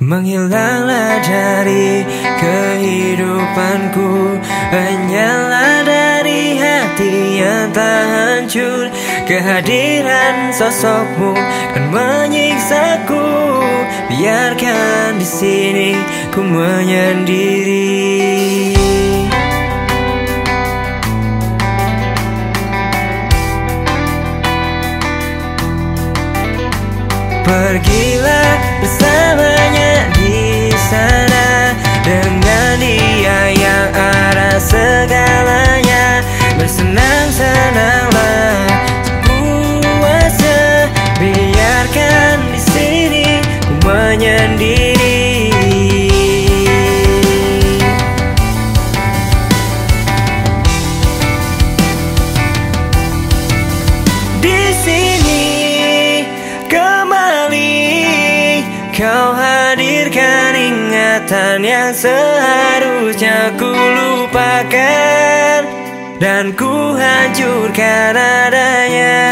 Menghilanglah dari kehidupanku Hanyalah dari hati yang tak hancur. Kehadiran sosokmu kan menyiksaku Biarkan di sini ku menyendiri Pergilah bersamanya ingatan yang seharusnya ku lupakan Dan ku hancurkan adanya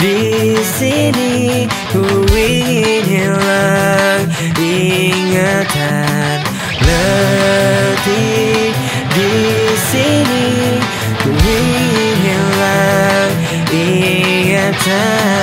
di sini ku ingin hilang ingatan. Letih di sini ku ingin hilang ingatan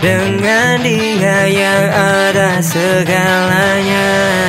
dengan dia yang ada segalanya.